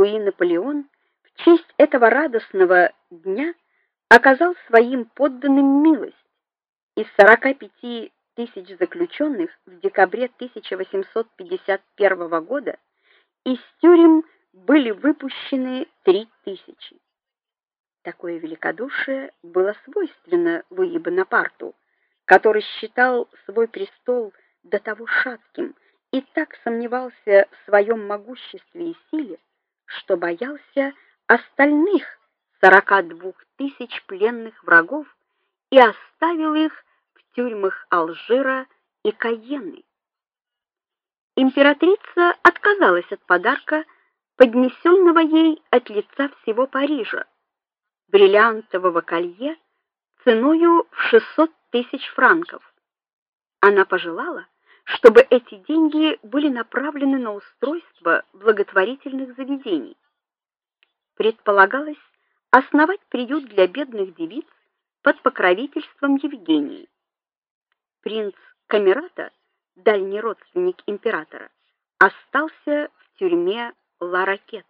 Луи Наполеон в честь этого радостного дня оказал своим подданным милость. Из 45 тысяч заключенных в декабре 1851 года из тюрем были выпущены 3000. Такое великодушие было свойственно Луи Бонапарту, который считал свой престол до того шатким и так сомневался в своем могуществе и силе, что боялся остальных 42 тысяч пленных врагов и оставил их в тюрьмах Алжира и Каенны. Императрица отказалась от подарка, поднесенного ей от лица всего Парижа, бриллиантового колье ценою в 600 тысяч франков. Она пожелала, чтобы эти деньги были направлены на устройство благотворительных заведений. Предполагалось основать приют для бедных девиц под покровительством Евгении. Принц Камерата, дальний родственник императора, остался в тюрьме Ларакет.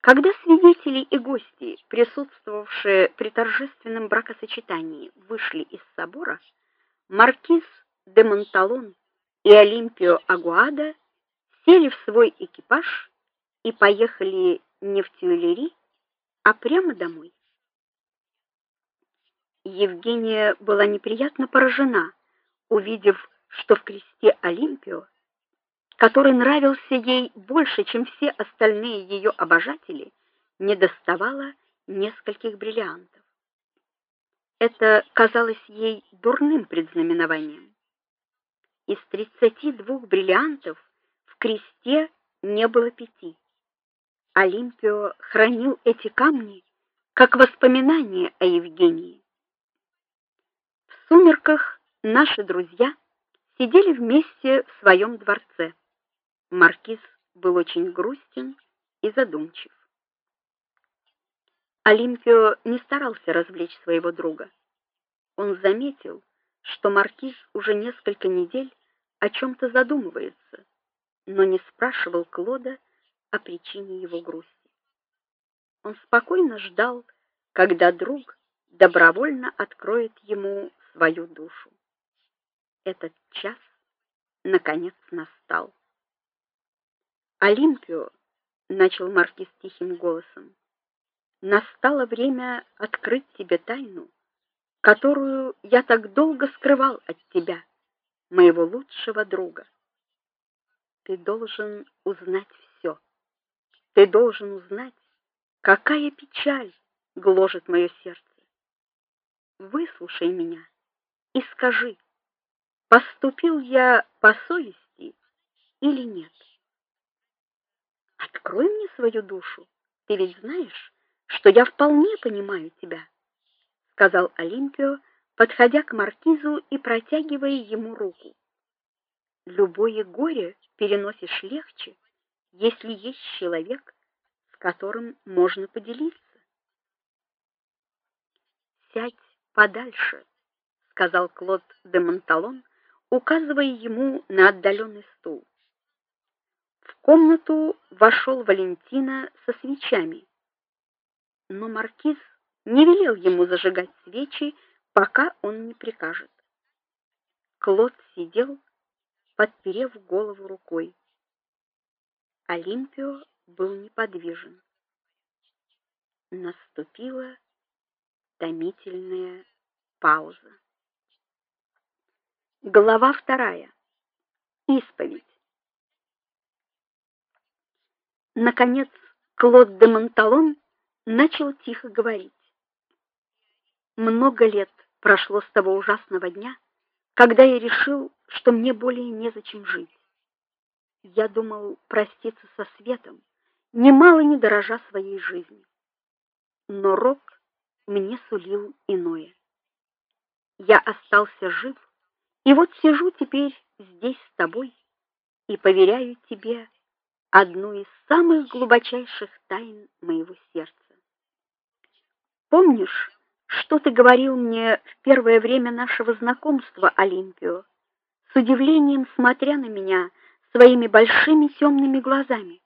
Когда свидетели и гости, присутствовавшие при торжественном бракосочетании, вышли из собора, маркиз де Монталон и Олимпио Агуада сели в свой экипаж и поехали не в Тюильри, а прямо домой. Евгения была неприятно поражена, увидев, что в кресте Олимпио, который нравился ей больше, чем все остальные ее обожатели, недоставало нескольких бриллиантов. Это казалось ей дурным предзнаменованием. Из тридцати двух бриллиантов в кресте не было пяти. Олимпио хранил эти камни как воспоминание о Евгении. В сумерках наши друзья сидели вместе в своем дворце. Маркиз был очень грустен и задумчив. Олимпио не старался развлечь своего друга. Он заметил, что маркиз уже несколько недель о чем то задумывается, но не спрашивал Клода о причине его грусти. Он спокойно ждал, когда друг добровольно откроет ему свою душу. Этот час наконец настал. Олимпио начал маркиз тихим голосом. Настало время открыть тебе тайну, которую я так долго скрывал от тебя, моего лучшего друга. Ты должен узнать все. Ты должен узнать, какая печаль гложет мое сердце. Выслушай меня и скажи, поступил я по совести или нет? Открой мне свою душу. Ты ведь знаешь, что я вполне понимаю тебя, сказал Олимпио, подходя к маркизу и протягивая ему руку. Любое горе переносишь легче, если есть человек, с которым можно поделиться. Сядь подальше, сказал Клод де Монталон, указывая ему на отдаленный стул. В комнату вошел Валентина со свечами. Но маркиз не велел ему зажигать свечи, пока он не прикажет. Клод сидел, подперев голову рукой. Олимпио был неподвижен. Наступила томительная пауза. Глава вторая. Исповедь. Наконец, Клод де Монталон начал тихо говорить. Много лет прошло с того ужасного дня, когда я решил, что мне более незачем жить. Я думал проститься со светом, немало не дорожа своей жизнью. Но рок мне сулил иное. Я остался жив, и вот сижу теперь здесь с тобой и поверяю тебе одну из самых глубочайших тайн моего сердца. Помнишь, что ты говорил мне в первое время нашего знакомства, Олимпио, с удивлением смотря на меня своими большими темными глазами?